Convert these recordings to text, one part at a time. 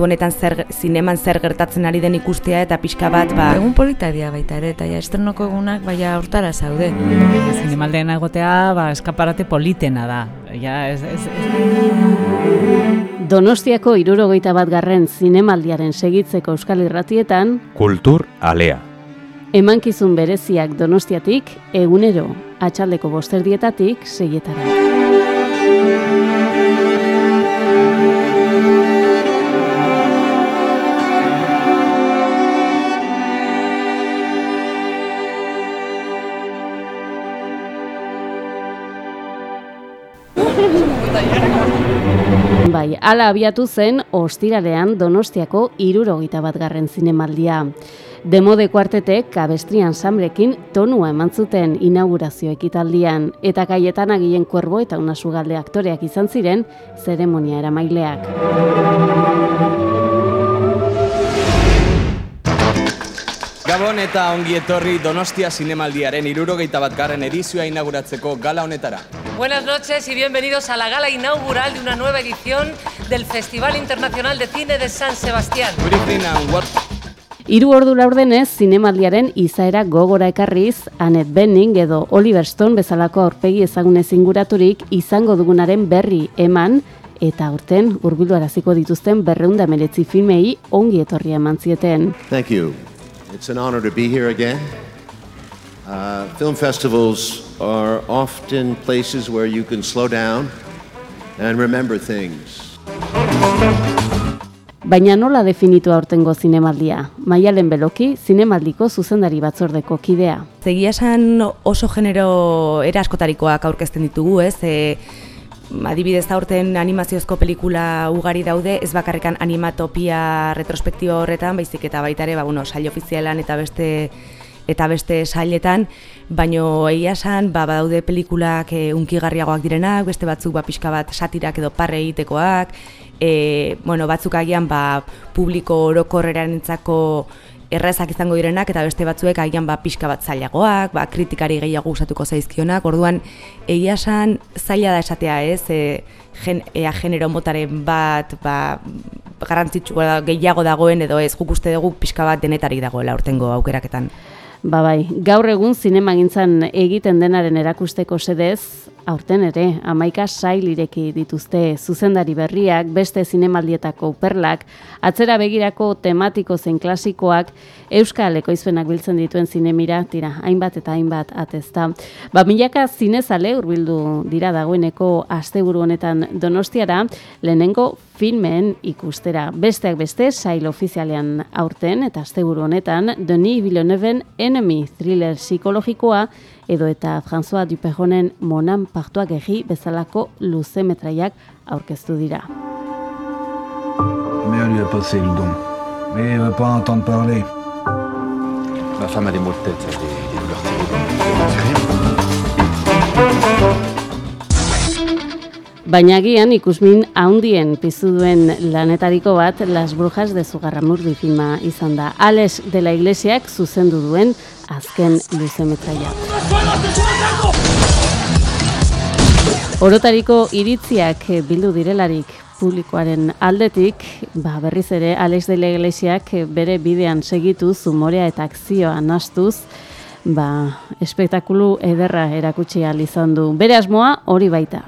momentu honetan zer, zineman zer gertatzen ari den ikustea eta pixka bat ba... Egun polita dia baita ere, eta ja estrenoko egunak baina hortara zaude. Zinemaldean agotea, ba, eskaparate politena da. Ja, ez, ez, Donostiako irurogeita bat garren zinemaldiaren segitzeko euskal irratietan, Kultur alea. emankizun bereziak donostiatik, egunero, atxaldeko bosterdietatik, seietara. Bai, ala abiatu zen ostiralean Donostiako irurogeita bat garren zinemaldia. Demode kuartetek kabestrian samrekin tonua eman zuten inaugurazio ekitaldian, eta kaietan agien kuerbo eta unasugalde aktoreak izan ziren zeremonia eramaileak. Gabon eta ongi etorri Donostia Zinemaldiaren irurogeita bat garren edizioa inauguratzeko gala honetara. Buenas noches y bienvenidos a la gala inaugural de una nueva edición del Festival Internacional de Cine de San Sebastián. Hiru ordu laurdenez zinemaldiaren izaera gogora ekarriz, Annette Bening edo Oliver Stone bezalako aurpegi ezagunez inguraturik izango dugunaren berri eman, eta aurten hurbildu araziko dituzten berreunda meretzi filmei ongi etorria eman zieten. Thank you. It's an honor to be here again. Uh, film festivals are often places where you can slow down and remember things. Baina nola definitu aurtengo zinemaldia? Maialen Beloki, zinemaldiko zuzendari batzordeko kidea. Zegia esan oso genero era askotarikoak aurkezten ditugu, ez? E, adibidez aurten animaziozko pelikula ugari daude, ez bakarrikan animatopia retrospektiba horretan, baizik eta baita ere, ba, bueno, sail ofizialan eta beste eta beste sailetan, baino egia esan, ba, badaude pelikulak e, unkigarriagoak direnak, beste batzuk ba, pixka bat satirak edo parre egitekoak, e, bueno, batzuk agian ba, publiko orokorreranentzako errezak izango direnak eta beste batzuek agian ba pixka bat zailagoak, ba kritikari gehiago gustatuko zaizkionak. Orduan egia esan zaila da esatea, ez? E, gen, ea genero motaren bat ba garrantzitsua gehiago dagoen edo ez guk uste dugu pixka bat denetarik dagoela urtengo aukeraketan. Ba bai, gaur egun zinemagintzan egiten denaren erakusteko sedez, aurten ere, amaika sail ireki dituzte zuzendari berriak, beste zinemaldietako perlak, atzera begirako tematiko zen klasikoak, Euskal ekoizpenak biltzen dituen zinemira, tira, hainbat eta hainbat atezta. Ba, milaka zinezale urbildu dira dagoeneko asteburu honetan donostiara, lehenengo filmen ikustera. Besteak beste, sail ofizialean aurten, eta asteburu honetan, Denis Villeneuven Enemy thriller psikologikoa, edo eta François Duperronen Monan partuak egi bezalako luze metraiak aurkeztu dira. Mais on lui a passé le don. Mais il va pas entendre parler. Ma femme a des maux de tête, ça, des, des douleurs Baina agian ikusmin haundien pizu duen lanetariko bat Las Brujas de Zugarramurdi filma izan da. Alex de la Iglesiak zuzendu duen azken luze metraia. Orotariko iritziak bildu direlarik publikoaren aldetik, ba, berriz ere Alex de la Iglesiak bere bidean segitu zumorea eta akzioa nastuz, ba, espektakulu ederra erakutsi ahal izan du. Bere asmoa hori baita.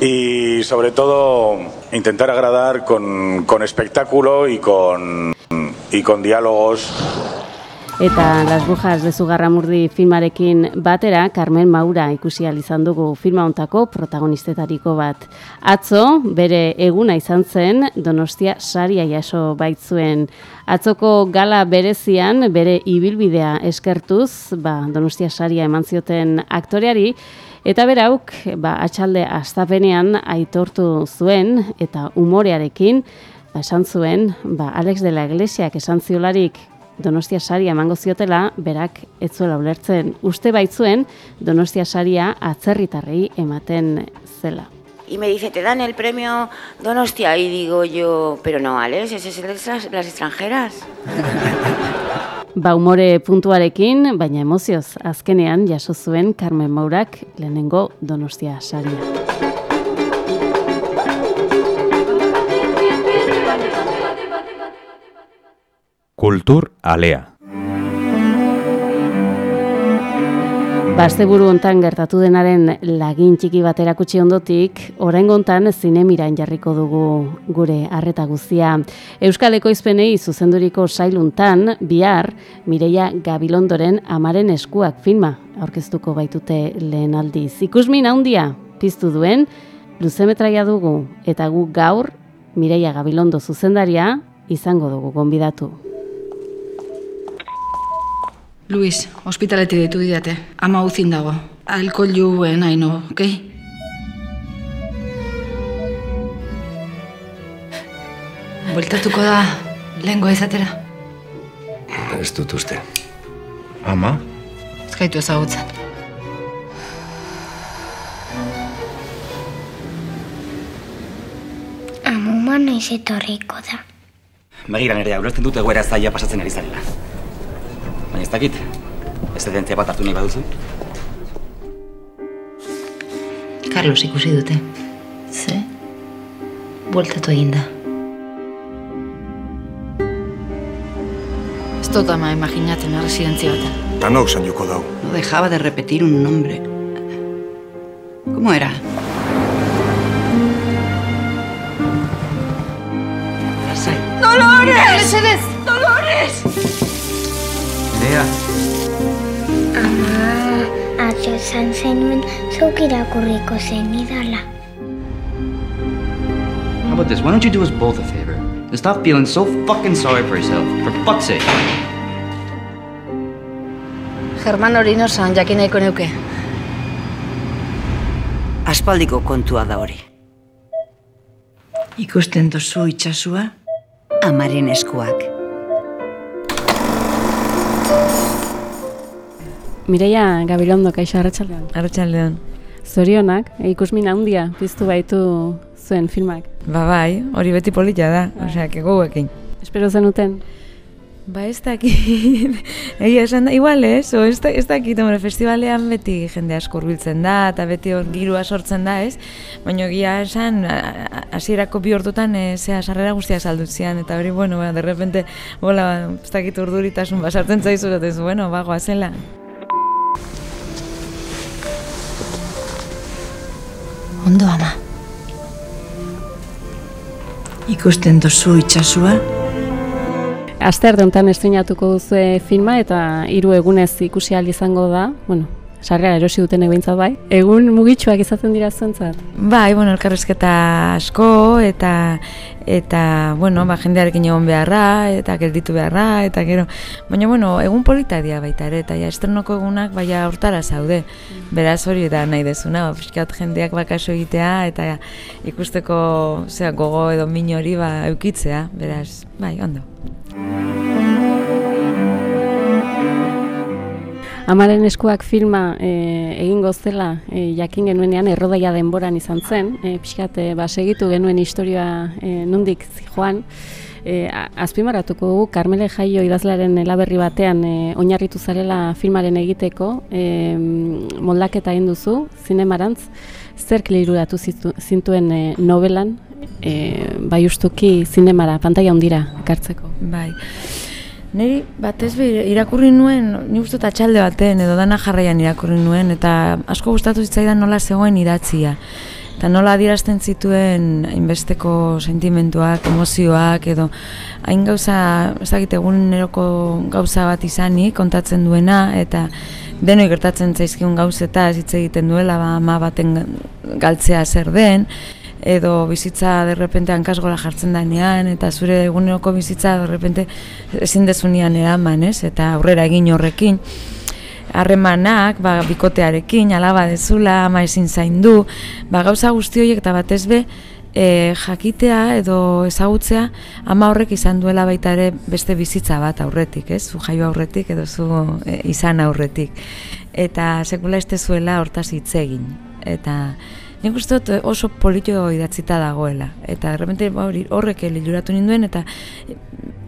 Y sobre todo intentar agradar con, con espectáculo y con, y con diálogos Eta Las Brujas de Zugarramurdi filmarekin batera, Carmen Maura ikusi izan dugu filma hontako protagonistetariko bat. Atzo, bere eguna izan zen, Donostia saria jaso baitzuen. Atzoko gala berezian, bere ibilbidea eskertuz, ba, Donostia saria eman zioten aktoreari, Eta berauk, ba, atxalde astapenean aitortu zuen eta umorearekin, ba, esan zuen, ba, Alex de la Iglesiak esan ziolarik Donostia saria emango ziotela, berak ez zuela ulertzen. Uste baitzuen Donostia saria atzerritarrei ematen zela. Y me dice, ¿te dan el premio Donostia? Y digo yo, pero no, Alex, ese es el de las, extranjeras. Ba umore puntuarekin, baina emozioz, azkenean jaso zuen Carmen Maurak lehenengo Donostia saria. Kultur alea. Basteburu hontan gertatu denaren lagin txiki bat erakutsi ondotik, oraingo hontan zinemiran jarriko dugu gure harreta guztia. Euskal Ekoizpenei zuzenduriko sailuntan bihar Mireia Gabilondoren amaren eskuak filma aurkeztuko baitute lehen aldiz. Ikusmin handia piztu duen luzemetraia dugu eta guk gaur Mireia Gabilondo zuzendaria izango dugu gonbidatu. Luis, ospitaleti ditu didate. Ama uzin dago. Alkohol juen haino, okei? Bueltatuko da, lehengo izatera. Ez dut uste. Ama? Ez gaitu ezagutzen. Amuma noiz etorriko da. Begira nerea, ulertzen dut egoera zaila pasatzen ari zarela. Ez dakit, ezedentzia bat hartu nahi baduzu. Carlos ikusi dute. Ze? Bueltatu egin da. Ez dut ama imaginatzen residentzia baten. Tanok zainduko dau. No dejaba de repetir un nombre. ¿Cómo era? Lasai. ¡Dolores! ¡Dolores! Nerea, Ama, atzo esan zenuen zuk irakurriko zen idala. How about this? Why don't you do us both a favor? And stop feeling so fucking sorry for yourself. For fuck's sake. German hori nosan jakin nahiko neuke. Aspaldiko kontua da hori. Ikusten duzu itxasua? Amaren eskuak. Mireia Gabilondo, kaixo arratsaldean. Arratsaldean. Zorionak, ikusmin handia piztu baitu zuen filmak. Ba bai, hori beti polita da, osea, kegoekin. Espero zenuten? Ba ez dakit, egia esan da, igual ez, o ez, da- ez dakit, hombre, festivalean beti jende asko hurbiltzen da, eta beti hor girua sortzen da, ez? Baina egia esan, hasierako bi ordutan, e, zea, sarrera guztiak saldutzean, eta hori, bueno, ba, de repente, bola, ez dakit urduritasun basartzen zaizu, eta ez, bueno, ba, goazela. Ondo ama. Ikusten duzu itxasua? Aster honetan estrenatuko duzue filma eta hiru egunez ikusi ahal izango da. Bueno, sarrera erosi duten behintzat bai. Egun mugitsuak izaten dira zuentzat. Bai, bueno, elkarrezketa asko eta eta bueno, ba jendearekin egon beharra eta gelditu beharra eta gero, baina bueno, egun polita dira baita ere eta ja estrenoko egunak baia hortara zaude. Beraz hori da nahi dezuna, ba pixkat jendeak bakaso egitea eta ikusteko zea gogo edo min hori ba eukitzea, beraz, bai, ondo. Amaren eskuak filma e, egingo zela e, jakin genuenean errodaia denboran izan zen, e, pixkat e, ba, segitu genuen historia e, nundik joan, e, a- azpimarratuko dugu Carmele Jaio idazlearen elaberri batean e, oinarritu zarela filmaren egiteko, e, moldaketa egin duzu, zinemarantz, zerk lehiruratu zitu- zintuen e, novelan, e, bai ustuki zinemara, pantaila handira ekartzeko. Bai. Neri batez be irakurri nuen, ni dut atxalde baten edo dana jarraian irakurri nuen eta asko gustatu zitzaidan nola zegoen idatzia. Eta nola adierazten zituen hainbesteko sentimentuak, emozioak edo hain gauza, ez dakit eguneroko gauza bat izanik kontatzen duena eta denoi gertatzen zaizkigun gauzetaz hitz egiten duela ba, ama baten galtzea zer den edo bizitza derrepente hankasgora jartzen danean, eta zure eguneroko bizitza derrepente ezin dezunean eraman, ez? Eta aurrera egin horrekin harremanak, ba, bikotearekin, alaba dezula, ama ezin zaindu, ba, gauza guzti horiek eta batez be, e, jakitea edo ezagutzea ama horrek izan duela baita ere beste bizitza bat aurretik, ez? Zu jaio aurretik edo zu e, izan aurretik. Eta sekula ez zuela hortaz hitz egin. Eta nik uste dut oso politiko idatzita dagoela. Eta de repente ba, horrek liluratu ninduen eta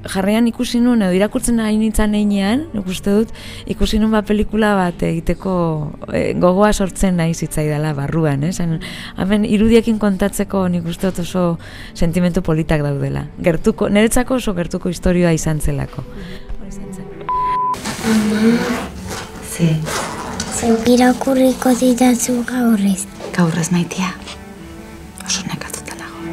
jarrean ikusi nuen, edo irakurtzen nahi nintzen einean, nik uste dut, ikusi nuen bat pelikula bat egiteko e, gogoa sortzen nahi zitzaidala barruan, ez? Eh? Hemen irudiekin kontatzeko nik uste dut oso sentimentu politak daudela. Gertuko, niretzako oso gertuko historioa izan zelako. Ama, Ze, zeuk irakurriko didazu gaurrez. Gaur ez maitia. Oso nekatuta nago.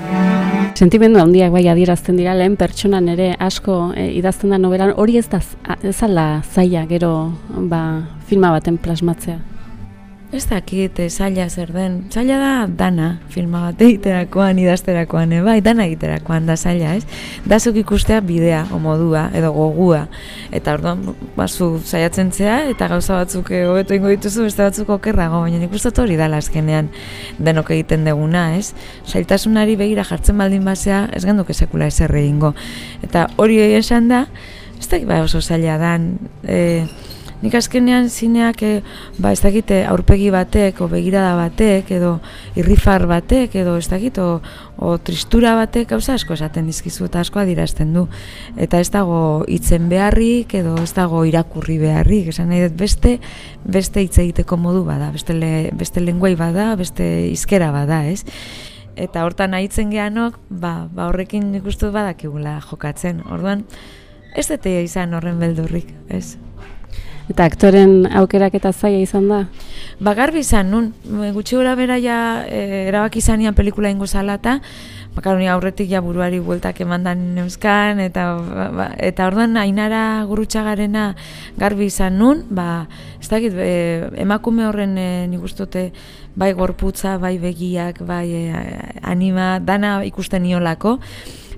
Sentimendu handiak bai adierazten dira lehen pertsonan ere asko e, idazten da nobelan hori ez da ez zaila gero ba, filma baten plasmatzea. Ez dakit, eh, zaila zer den. Zaila da dana, filma bat egiterakoan, idazterakoan, eh, bai, dana egiterakoan da zaila, ez? Da zuk ikustea bidea, o modua, edo gogua. Eta orduan, bazu saiatzen zea, eta gauza batzuk eh, hobeto ingo dituzu, beste batzuk okerrago, baina nik dut hori dala azkenean denok egiten deguna, ez? Zailtasunari begira jartzen baldin basea, ez genduke sekula ezer egingo. Eta hori esan da, ez da ba oso zaila dan, eh, Nik azkenean zineak, e, ba, ez dakit, eh, aurpegi batek, o begirada batek, edo irrifar batek, edo ez dakit, o, o tristura batek, gauza asko esaten dizkizu eta asko adirazten du. Eta ez dago hitzen beharrik, edo ez dago irakurri beharrik, esan nahi dut beste, beste hitz egiteko modu bada, beste, le, beste lenguai bada, beste izkera bada, ez? Eta hortan ahitzen geanok, ba, ba horrekin nik badakigula jokatzen. Orduan, ez dute izan horren beldurrik, ez? Eta aktoren aukeraketa zaila izan da? Ba, izan, nun, gutxi gora bera ja e, erabaki izanian pelikula ingo zala eta Bakaruni aurretik ja buruari bueltak emandan neuzkan, eta, ba, ba, eta orduan ainara gurutxagarena garbi izan nun, ba, ez dakit, e, emakume horren e, nik uste dute bai gorputza, bai begiak, bai e, anima, dana ikusten niolako,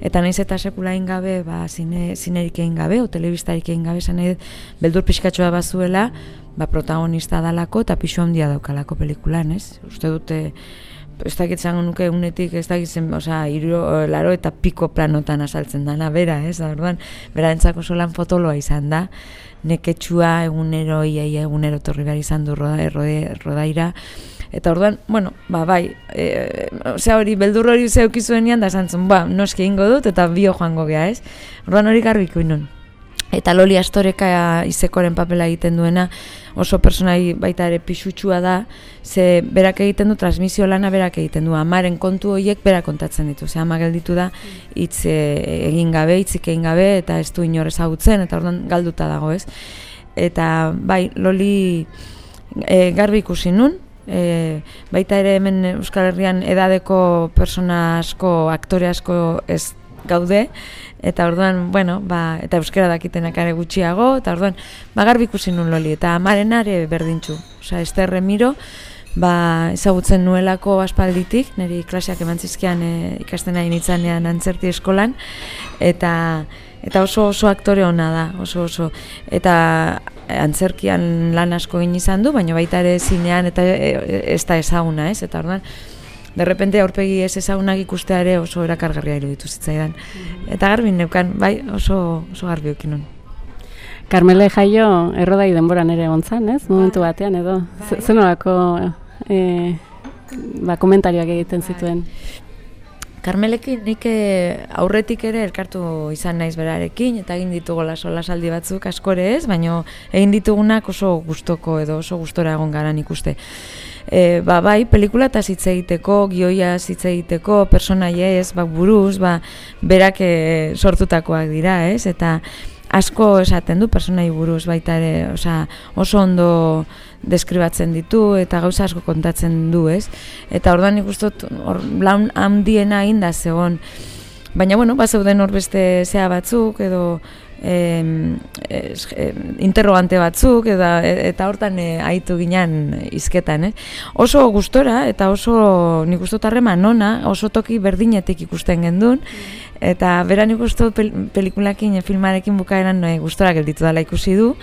eta naiz eta sekula egin gabe, ba, zine, zinerik egin gabe, o telebistarik egin gabe, dut, beldur pixkatxoa bazuela, ba, protagonista dalako eta pixu handia daukalako pelikulan, ez? Uste dute, ez dakit zango nuke unetik, ez dakit zen, osea, iru, laro eta piko planotan asaltzen dana, bera, ez? Da, orduan, bera entzako solan fotoloa izan da, neketsua egunero, ia, ia egunero torri behar izan du roda, rode, rodaira, Eta orduan, bueno, ba, bai, e, osea hori, beldur hori zeukizuenean, da zantzun, ba, noski ingo dut, eta bio joango gea, ez? Orduan hori garbiko inun. Eta Loli Astoreka izekoren papela egiten duena oso personai baita ere pixutsua da, ze berak egiten du transmisio lana berak egiten du. Amaren kontu horiek berak kontatzen ditu. Ze ama gelditu da hitz e, egin gabe, hitzik egin gabe eta ez du inor ezagutzen eta orduan galduta dago, ez? Eta bai, Loli e, garbi ikusi nun, e, baita ere hemen Euskal Herrian edadeko persona asko, aktore asko ez gaude, eta orduan, bueno, ba, eta euskera dakitenak ere gutxiago, eta orduan, ba, garbi ikusi nun loli, eta amaren are berdintxu. Osa, Ester Remiro, ba, ezagutzen nuelako aspalditik, niri klaseak eman zizkian e, ikasten nahi nitzanean antzerti eskolan, eta eta oso oso aktore ona da, oso oso. Eta antzerkian lan asko egin izan du, baina baita ere zinean eta e, ez da ezaguna, ez? Eta orduan, de repente aurpegi ez ezagunak ikustea ere oso erakargarria iruditu zitzaidan. Eta garbi neukan, bai, oso, oso garbi nun. Carmele Jaio errodai denboran ere ontzan, ez? Momentu batean edo. Bai. Zenolako e, ba, komentarioak egiten zituen. Karmelekin nik eh, aurretik ere elkartu izan naiz berarekin eta egin ditugu solasaldi batzuk askore ez, baino egin ditugunak oso gustoko edo oso gustora egon gara ikuste. E, ba, bai, pelikula eta hitz egiteko, gioia hitz egiteko, personaie ez, ba, buruz, ba, berak e, sortutakoak dira, ez, eta asko esaten du personai buruz baita ere, osea, oso ondo deskribatzen ditu eta gauza asko kontatzen du, ez? Eta orduan ikustot hor laun handiena egin da zegon. Baina bueno, ba zeuden hor beste zea batzuk edo es, em, interrogante batzuk eta eta hortan e, aitu ginen hizketan, eh? Oso gustora eta oso nik uste harreman ona, oso toki berdinetik ikusten gendun eta bera nik uste pel, pelikulakin, filmarekin bukaeran no, gustora gelditu dela ikusi du.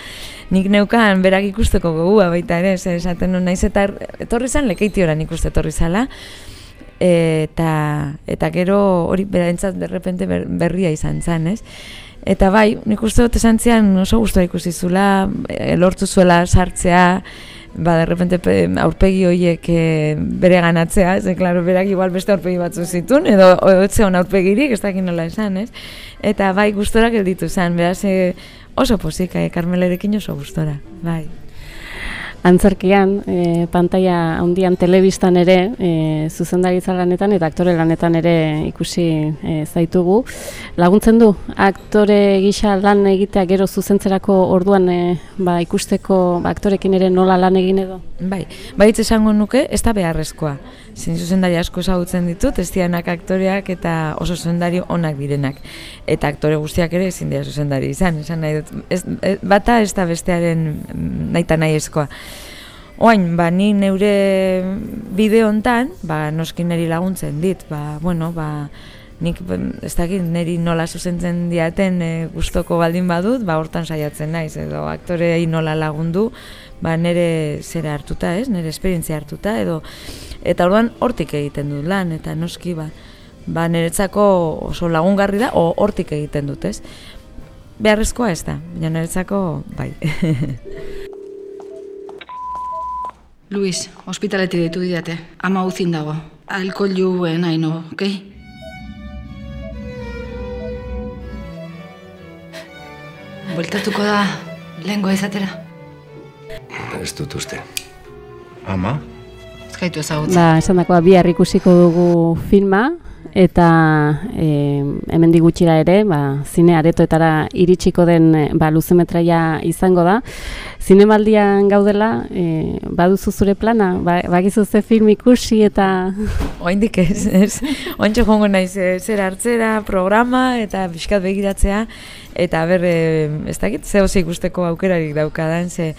Nik neukan berak ikusteko gogua baita ere, ze esaten du naiz eta etorri zan lekeitiora nik uste etorri zala. Eta, eta gero hori berentzat berrepente ber, berria izan zen, ez? Eta bai, nik uste dut esan zian oso gustora ikusi zula, e, lortu zuela sartzea, ba, de repente pe, aurpegi horiek e, bere ganatzea, ze, klaro, berak igual beste aurpegi batzu zitun, edo otze hon aurpegirik, ez dakit nola esan, ez? Eta bai, gustora gelditu zen, beraz, e, oso posika, e, Carmelerekin oso gustora, bai. Antzerkian, e, pantalla handian telebistan ere, e, zuzendaritza lanetan eta aktore lanetan ere ikusi e, zaitugu. Laguntzen du, aktore gisa lan egitea gero zuzentzerako orduan e, ba, ikusteko ba, aktorekin ere nola lan egin edo? Bai, baitz esango nuke, ez da beharrezkoa. Zin zuzendari asko ezagutzen ditut, ez aktoreak eta oso zuzendari onak direnak. Eta aktore guztiak ere ezin dira zuzendari izan, esan nahi dut. Ez, bata ez da bestearen mm, nahi nahi eskoa. Oain, ba, ni neure bideo hontan, ba, noski neri laguntzen dit, ba, bueno, ba, nik ez dakit neri nola zuzentzen diaten e, gustoko baldin badut, ba, hortan saiatzen naiz, edo aktorei nola lagundu, ba, nere zera hartuta, ez, nere esperientzia hartuta, edo, eta orduan hortik egiten dut lan, eta noski, ba, ba, niretzako oso lagungarri da, o hortik egiten dut, ez. Beharrezkoa ez da, baina niretzako, bai. Luis, ospitaleti ditu didate. Ama uzin dago. Alkohol juen haino, okei? Okay? Bueltatuko da lehengo ezatera. Ez dut uste. Ama? Ez gaitu ezagutzen. Ba, esan dakoa, bihar ikusiko dugu filma, eta e, hemen digutxira ere, ba, zine aretoetara iritsiko den ba, luzemetraia izango da. Zinemaldian gaudela, e, baduzu zure plana, ba, bagizu ze film ikusi eta... Oaindik ez, ez. Ointxo jongo naiz, zer hartzera, programa eta biskat begiratzea, eta ber, ez dakit, ze ikusteko aukerarik daukadan, ze,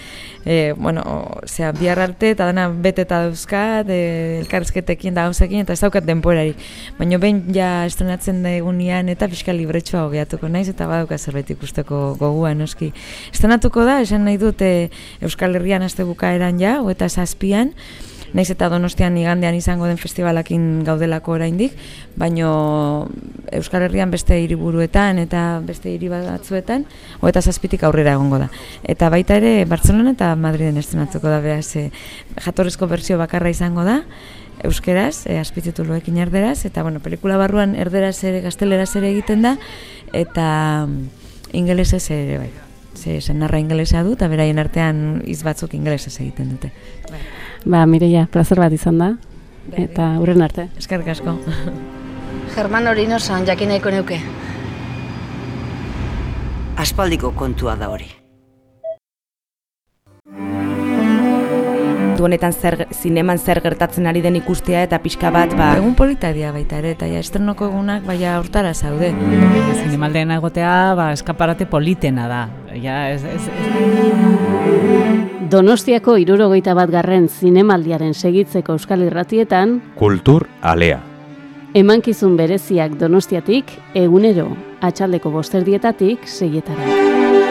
e, bueno, zea, bihar arte, eta dana bete eta dauzkat, e, elkarrezketekin da gauzekin, eta ez daukat denporari. Baina behin ja estrenatzen da egunean, eta fiskal libretsua hogeatuko naiz, eta badauka zerbait ikusteko gogua, noski. Estrenatuko da, esan nahi dute, Euskal Herrian aste bukaeran ja, eta zazpian, naiz eta donostian igandean izango den festivalakin gaudelako oraindik, baino Euskal Herrian beste hiriburuetan eta beste hiri batzuetan, eta zazpitik aurrera egongo da. Eta baita ere, Bartzelona eta Madriden estrenatuko da, beraz, e, jatorrizko berzio bakarra izango da, euskeraz, e, azpitituluekin erderaz, eta bueno, pelikula barruan erderaz ere, gazteleraz ere egiten da, eta mm, ingelesez ere bai ze senarra ingelesa du eta beraien artean iz batzuk ingelesez egiten dute. Ba, Mireia, plazer bat izan da. Eta hurren arte. Eskerrik asko. German hori nosan jakineko neuke. Aspaldiko kontua da hori. Momentu honetan zer, zineman zer gertatzen ari den ikustea eta pixka bat, ba... Egun politaria baita ere, eta ja, estrenoko egunak baina hortara zaude. Zinemaldean agotea, ba, eskaparate politena da. Ja, ez, ez, ez... Donostiako irurogeita bat garren zinemaldiaren segitzeko euskal irratietan... Kultur alea. Emankizun bereziak donostiatik, egunero, atxaldeko bosterdietatik, seietara.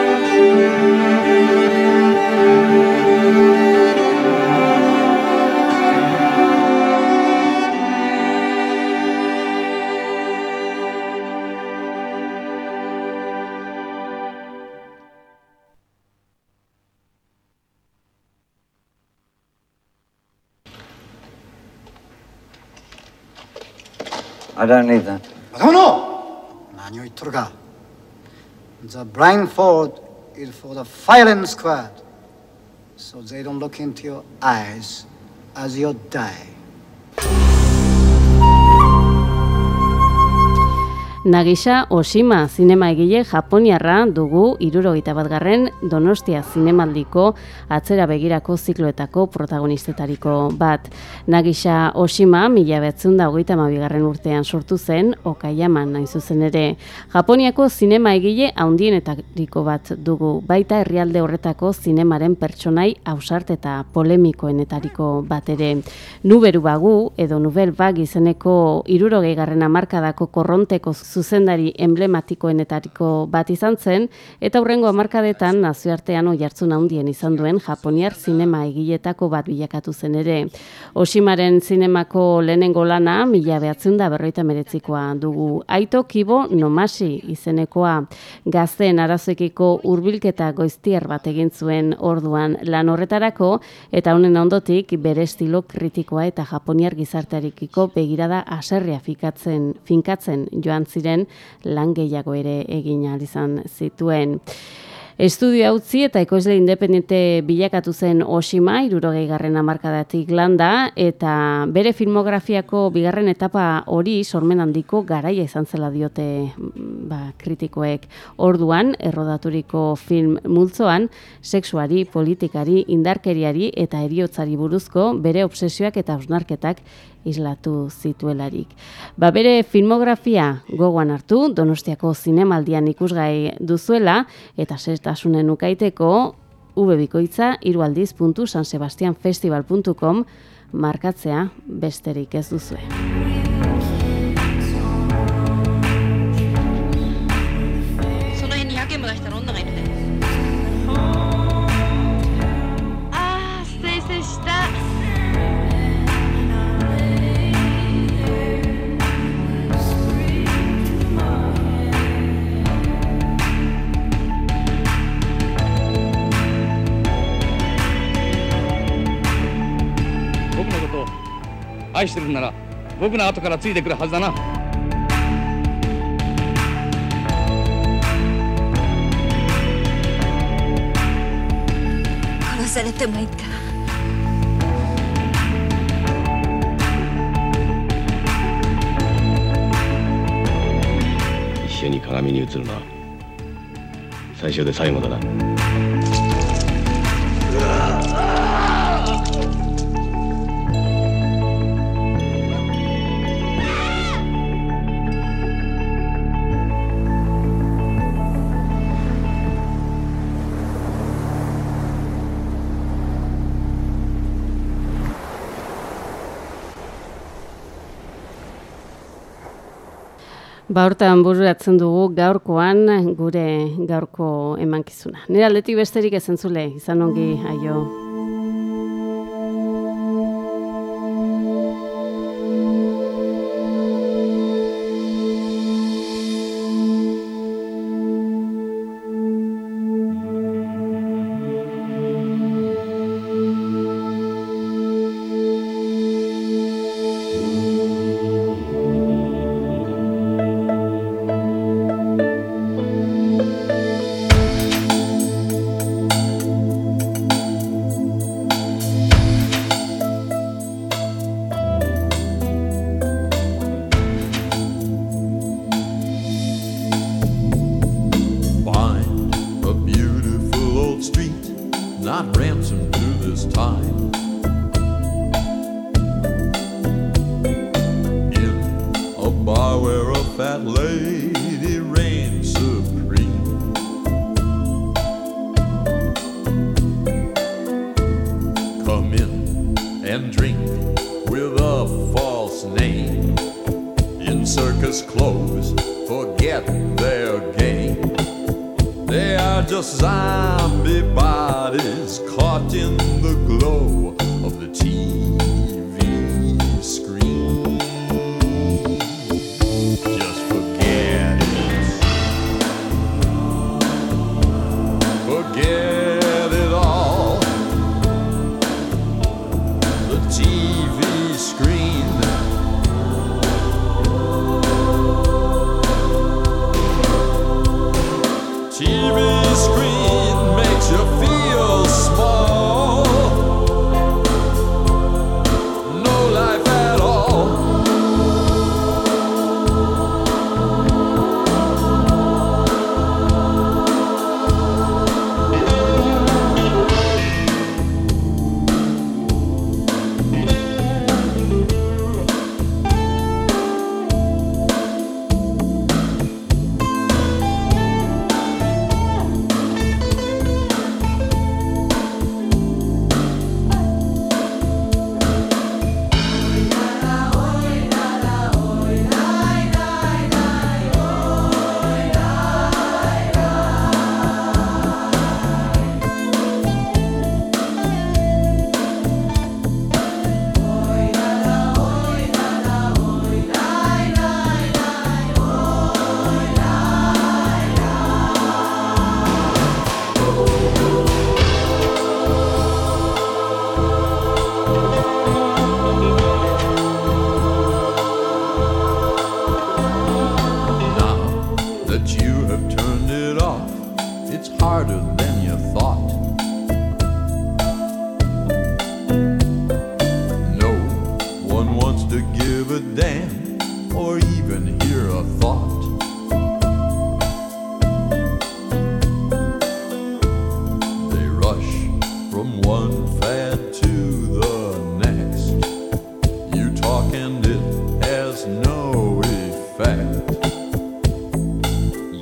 I don't need that. 若者何を言っとるか The blindfold is for the firing squad. So they don't look into your eyes as you die. Nagisa Oshima zinema egile Japoniarra dugu irurogeita bat garren Donostia zinemaldiko atzera begirako zikloetako protagonistetariko bat. Nagisa Oshima mila betzun da hogeita mabigarren urtean sortu zen Okaiaman nain zuzen ere. Japoniako zinema egile haundienetariko bat dugu baita herrialde horretako zinemaren pertsonai ausart eta polemikoenetariko bat ere. Nuberu bagu edo nubel bag izeneko irurogei garren amarkadako korronteko zuzendari emblematikoenetariko bat izan zen, eta hurrengo hamarkadetan nazioartean oihartzun handien izan duen Japoniar zinema egiletako bat bilakatu zen ere. Oshimaren zinemako lehenengo lana, mila behatzen da berroita meretzikoa dugu. Aito Kibo Nomasi izenekoa gazten arazoekiko hurbilketa goiztier bat egin zuen orduan lan horretarako, eta honen ondotik bere estilo kritikoa eta japoniar gizartearekiko begirada aserria finkatzen joan ziren lan gehiago ere egin izan zituen. Estudio utzi eta ekoizle independente bilakatu zen Oshima, irurogei garren amarkadatik landa, eta bere filmografiako bigarren etapa hori sormen handiko garaia izan zela diote ba, kritikoek. Orduan, errodaturiko film multzoan, sexuari, politikari, indarkeriari eta eriotzari buruzko bere obsesioak eta osnarketak islatu zituelarik. Ba bere filmografia gogoan hartu, Donostiako zinemaldian ikusgai duzuela, eta zertasunen ukaiteko, ubebikoitza, irualdiz.sansebastianfestival.com markatzea besterik ez duzue. Ai してるなら僕の後からついてくるはずだな。殺されてもいいか。一緒に鏡に映るのは最初で最後だな Ba, hortan bururatzen dugu gaurkoan gure gaurko emankizuna. Nire aldetik besterik ezentzule, izan ongi, aio. Street, not ransom to this time. In a bar where a fat lady reigns supreme. Come in and drink with a false name. In circus clothes, forget their. They are just zombie bodies caught in the glow of the TV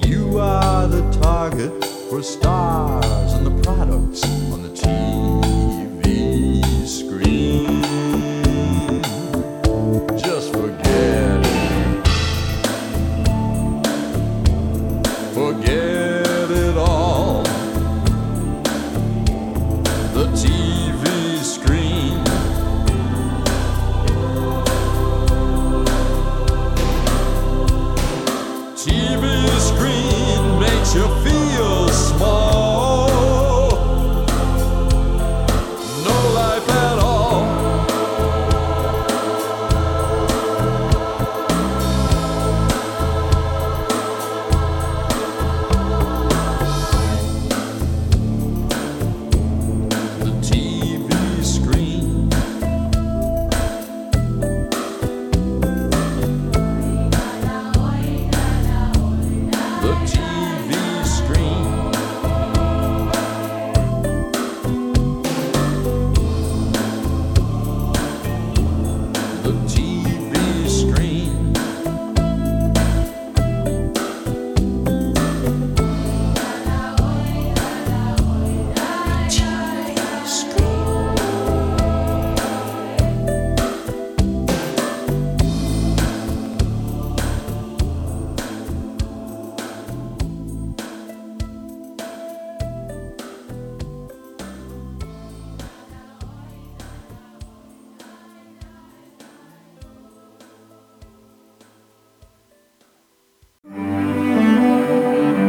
You are the target for stars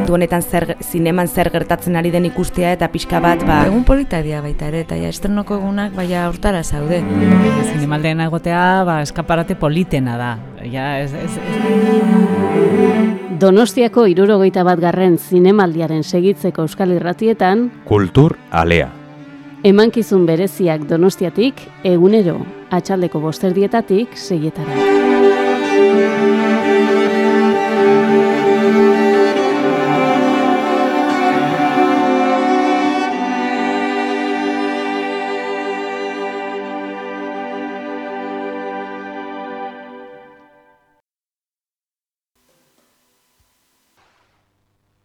Du honetan zer, zineman zer gertatzen ari den ikustea eta pixka bat, ba... Egun polita dia baita ere, eta ja, estrenoko egunak baina hortara zaude. Zinemaldean egotea, ba, eskaparate politena da. Ja, ez, ez, ez. Donostiako irurogeita bat garren zinemaldiaren segitzeko euskal irratietan, Kultur alea. emankizun bereziak donostiatik, egunero, atxaldeko bosterdietatik, seietara.